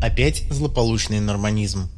Опять злополучный норманизм.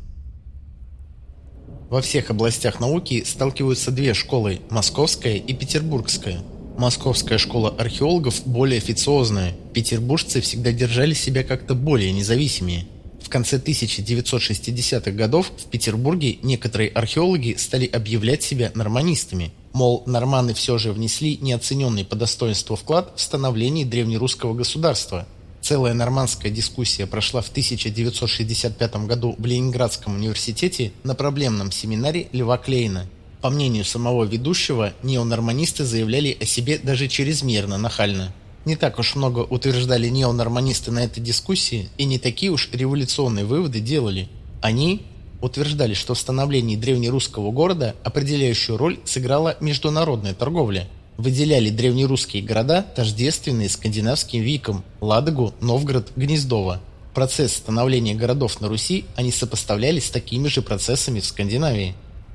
Во всех областях науки сталкиваются две школы – московская и петербургская. Московская школа археологов более официозная, петербуржцы всегда держали себя как-то более независимее. В конце 1960-х годов в Петербурге некоторые археологи стали объявлять себя норманистами. Мол, норманы все же внесли неоцененный по достоинству вклад в становление древнерусского государства – Целая нормандская дискуссия прошла в 1965 году в Ленинградском университете на проблемном семинаре Льва Клейна. По мнению самого ведущего, неонорманисты заявляли о себе даже чрезмерно нахально. Не так уж много утверждали неонорманисты на этой дискуссии и не такие уж революционные выводы делали. Они утверждали, что в становлении древнерусского города определяющую роль сыграла международная торговля – выделяли древнерусские города, тождественные скандинавским викам – Ладогу, Новгород, Гнездово. Процесс становления городов на Руси они сопоставляли с такими же процессами в Скандинавии.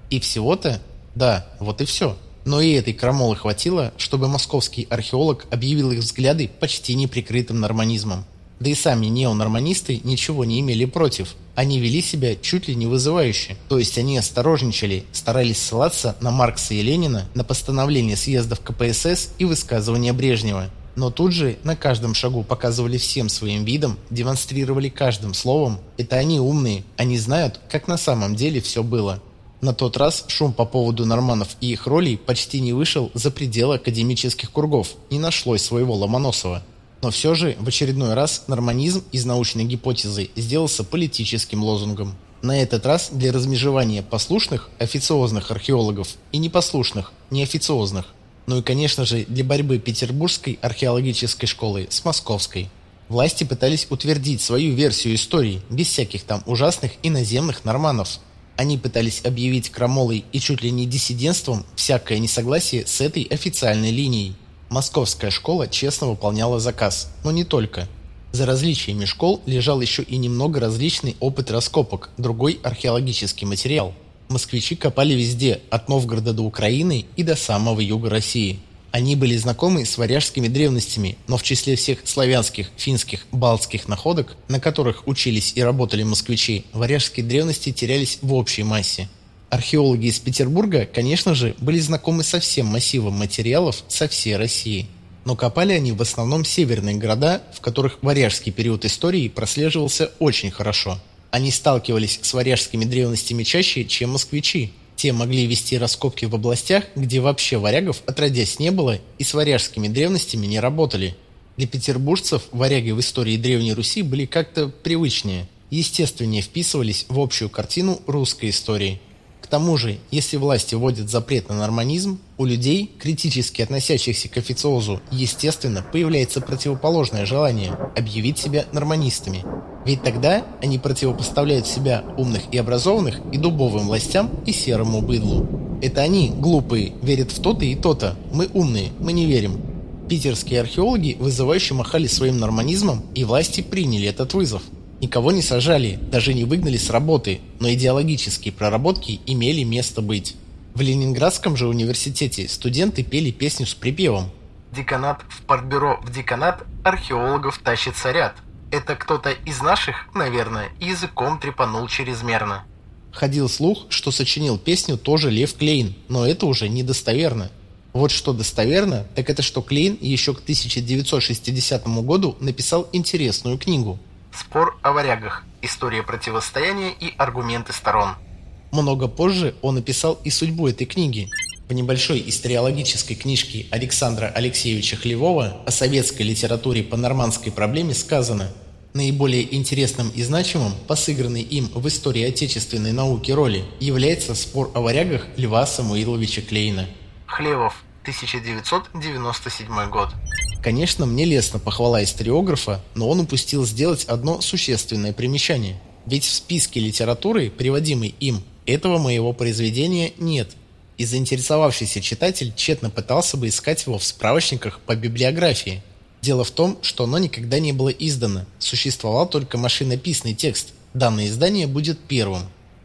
И всего-то? Да, вот и все. Но и этой крамолы хватило, чтобы московский археолог объявил их взгляды почти неприкрытым норманизмом. Да и сами неонорманисты ничего не имели против. Они вели себя чуть ли не вызывающе. То есть они осторожничали, старались ссылаться на Маркса и Ленина, на постановление съездов КПСС и высказывания Брежнева. Но тут же на каждом шагу показывали всем своим видом, демонстрировали каждым словом. Это они умные, они знают, как на самом деле все было. На тот раз шум по поводу норманов и их ролей почти не вышел за пределы академических кругов, не нашлось своего Ломоносова. Но все же в очередной раз норманизм из научной гипотезы сделался политическим лозунгом. На этот раз для размежевания послушных, официозных археологов и непослушных, неофициозных. Ну и, конечно же, для борьбы Петербургской археологической школы с Московской. Власти пытались утвердить свою версию истории, без всяких там ужасных иноземных норманов. Они пытались объявить крамолой и чуть ли не диссидентством всякое несогласие с этой официальной линией. Московская школа честно выполняла заказ, но не только. За различиями школ лежал еще и немного различный опыт раскопок, другой археологический материал. Москвичи копали везде, от Новгорода до Украины и до самого юга России. Они были знакомы с варяжскими древностями, но в числе всех славянских, финских, балтских находок, на которых учились и работали москвичи, варяжские древности терялись в общей массе. Археологи из Петербурга, конечно же, были знакомы со всем массивом материалов со всей России. Но копали они в основном северные города, в которых варяжский период истории прослеживался очень хорошо. Они сталкивались с варяжскими древностями чаще, чем москвичи. Те могли вести раскопки в областях, где вообще варягов отродясь не было и с варяжскими древностями не работали. Для петербуржцев варяги в истории Древней Руси были как-то привычнее, естественнее вписывались в общую картину русской истории. Тому же, если власти вводят запрет на норманизм, у людей, критически относящихся к официозу, естественно, появляется противоположное желание объявить себя норманистами. Ведь тогда они противопоставляют себя умных и образованных и дубовым властям и серому быдлу. Это они, глупые, верят в то-то и то-то. Мы умные, мы не верим. Питерские археологи вызывающе махали своим норманизмом, и власти приняли этот вызов. Никого не сажали, даже не выгнали с работы, но идеологические проработки имели место быть. В Ленинградском же университете студенты пели песню с припевом «Деканат в партбюро в деканат археологов тащит ряд». Это кто-то из наших, наверное, языком трепанул чрезмерно. Ходил слух, что сочинил песню тоже Лев Клейн, но это уже недостоверно. Вот что достоверно, так это что Клейн еще к 1960 году написал интересную книгу – Спор о варягах. История противостояния и аргументы сторон. Много позже он написал и судьбу этой книги. В небольшой историологической книжке Александра Алексеевича Хлевова о советской литературе по нормандской проблеме сказано Наиболее интересным и значимым по сыгранной им в истории отечественной науки роли является спор о варягах Льва Самуиловича Клейна. Хлевов, 1997 год. Конечно, мне лестно похвала историографа, но он упустил сделать одно существенное примечание. Ведь в списке литературы, приводимой им, этого моего произведения нет. И заинтересовавшийся читатель тщетно пытался бы искать его в справочниках по библиографии. Дело в том, что оно никогда не было издано, существовал только машинописный текст. Данное издание будет первым.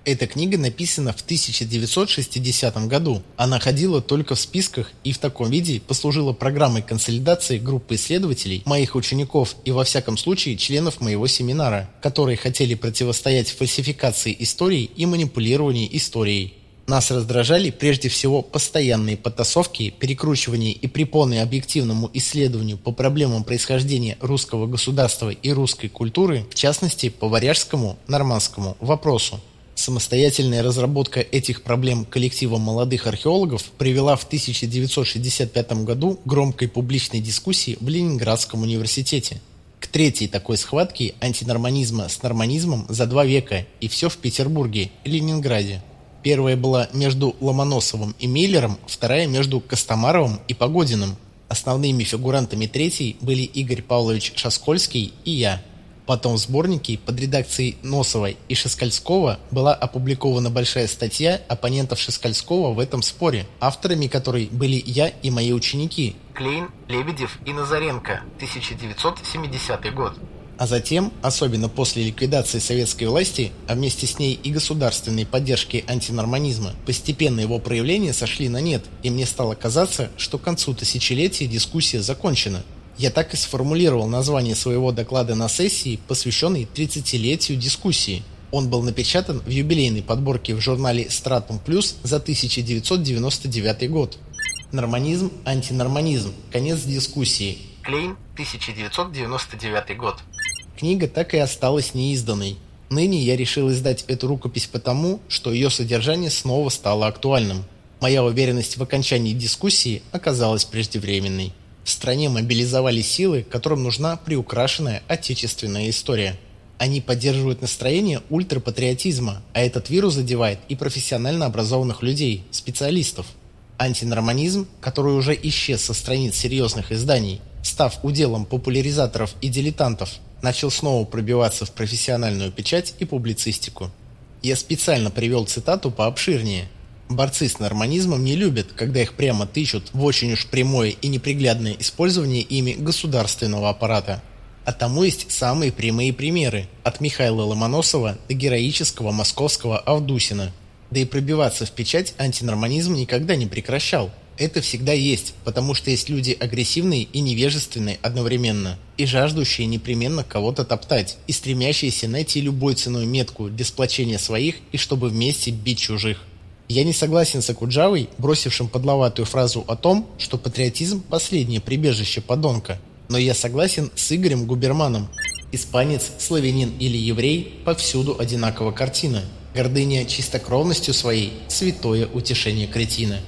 Эта книга написана в 1960 году. Она ходила только в списках и в таком виде послужила программой консолидации группы исследователей, моих учеников и во всяком случае членов моего семинара, которые хотели противостоять фальсификации истории и манипулированию историей. Нас раздражали прежде всего постоянные потасовки, перекручивания и препоны объективному исследованию по проблемам происхождения русского государства и русской культуры, в частности по варяжскому, нормандскому вопросу. Самостоятельная разработка этих проблем коллективом молодых археологов привела в 1965 году к громкой публичной дискуссии в Ленинградском университете. К третьей такой схватке антинорманизма с норманизмом за два века, и все в Петербурге и Ленинграде. Первая была между Ломоносовым и Миллером, вторая между Костомаровым и Погодиным. Основными фигурантами третьей были Игорь Павлович Шаскольский и я. Потом в сборнике под редакцией Носовой и Шескальского была опубликована большая статья оппонентов Шескальского в этом споре, авторами которой были я и мои ученики Клейн, Лебедев и Назаренко, 1970 год. А затем, особенно после ликвидации советской власти, а вместе с ней и государственной поддержки антинорманизма, постепенно его проявления сошли на нет, и мне стало казаться, что к концу тысячелетия дискуссия закончена. Я так и сформулировал название своего доклада на сессии, посвященной 30-летию дискуссии. Он был напечатан в юбилейной подборке в журнале Stratum Plus за 1999 год. Норманизм, антинорманизм. Конец дискуссии. Клейн, 1999 год. Книга так и осталась неизданной. Ныне я решил издать эту рукопись потому, что ее содержание снова стало актуальным. Моя уверенность в окончании дискуссии оказалась преждевременной. В стране мобилизовали силы, которым нужна приукрашенная отечественная история. Они поддерживают настроение ультрапатриотизма, а этот вирус задевает и профессионально образованных людей, специалистов. Антинорманизм, который уже исчез со страниц серьезных изданий, став уделом популяризаторов и дилетантов, начал снова пробиваться в профессиональную печать и публицистику. Я специально привел цитату пообширнее. Борцы с норманизмом не любят, когда их прямо тычут в очень уж прямое и неприглядное использование ими государственного аппарата. А тому есть самые прямые примеры, от Михаила Ломоносова до героического московского Авдусина. Да и пробиваться в печать антинорманизм никогда не прекращал. Это всегда есть, потому что есть люди агрессивные и невежественные одновременно, и жаждущие непременно кого-то топтать, и стремящиеся найти любой ценой метку для сплочения своих и чтобы вместе бить чужих. Я не согласен с Акуджавой, бросившим подловатую фразу о том, что патриотизм – последнее прибежище подонка. Но я согласен с Игорем Губерманом. Испанец, славянин или еврей – повсюду одинакова картина. Гордыня чистокровностью своей – святое утешение кретина.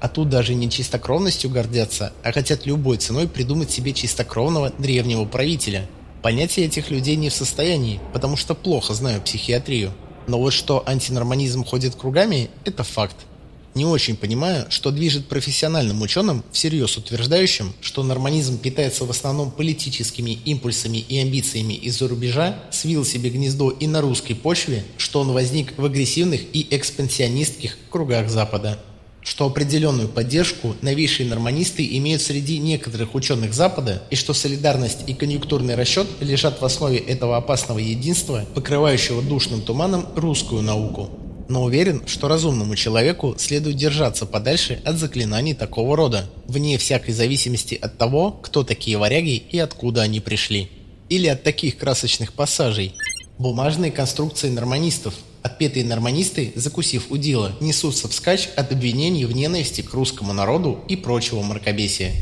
А тут даже не чистокровностью гордятся, а хотят любой ценой придумать себе чистокровного древнего правителя. Понять я этих людей не в состоянии, потому что плохо знаю психиатрию. Но вот что антинорманизм ходит кругами – это факт. Не очень понимаю, что движет профессиональным ученым, всерьез утверждающим, что норманизм питается в основном политическими импульсами и амбициями из-за рубежа, свил себе гнездо и на русской почве, что он возник в агрессивных и экспансионистских кругах Запада что определенную поддержку новейшие норманисты имеют среди некоторых ученых Запада и что солидарность и конъюнктурный расчет лежат в основе этого опасного единства, покрывающего душным туманом русскую науку. Но уверен, что разумному человеку следует держаться подальше от заклинаний такого рода, вне всякой зависимости от того, кто такие варяги и откуда они пришли. Или от таких красочных пассажей. Бумажные конструкции норманистов – Отпетые норманисты, закусив удила, несутся вскачь от обвинений в ненависти к русскому народу и прочего мракобесия.